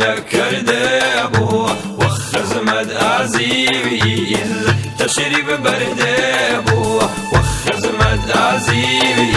های نەکردێ بوو وەخزمەد ئازیوی تەشری ببەردێ بوو وەخزمەد ئازیوی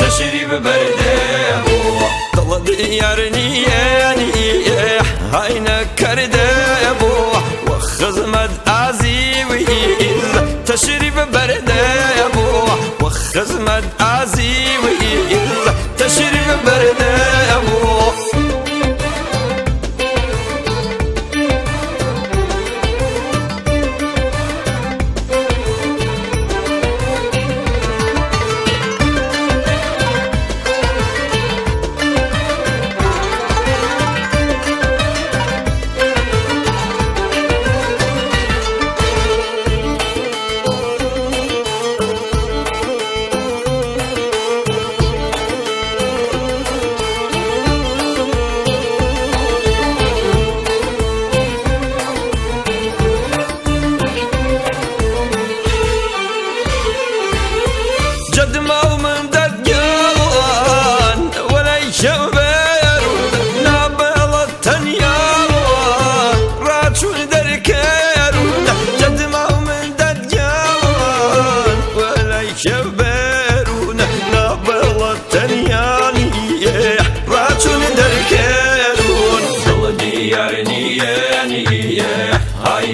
تەشری ببەردێ بوو دڵ دیارنیە نیە های نەکردێ بوو وەخزمەد ئازیوی تەشری ببەردێ بوو وەخزمەد ئازیوی تشري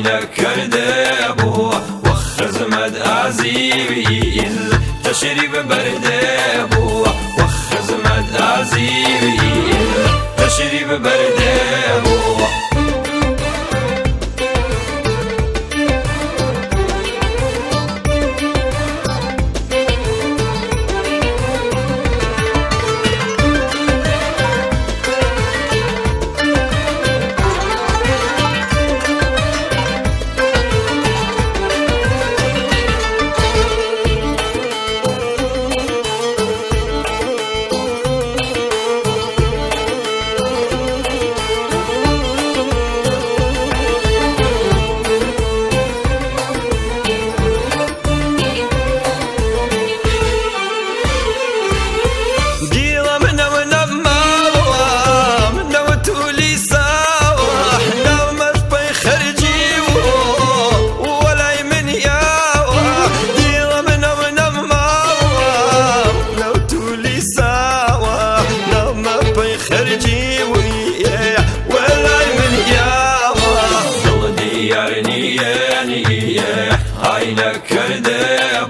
تشري ببرده بو وخزمت عزيبي تشري ببرده بو کرده عزیبی برده بو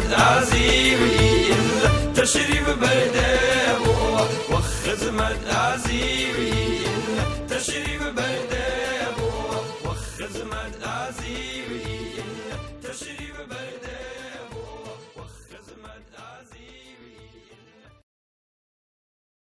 خدمت عزیبی تشریف برده بو و خدمت عزیبی تشریف برده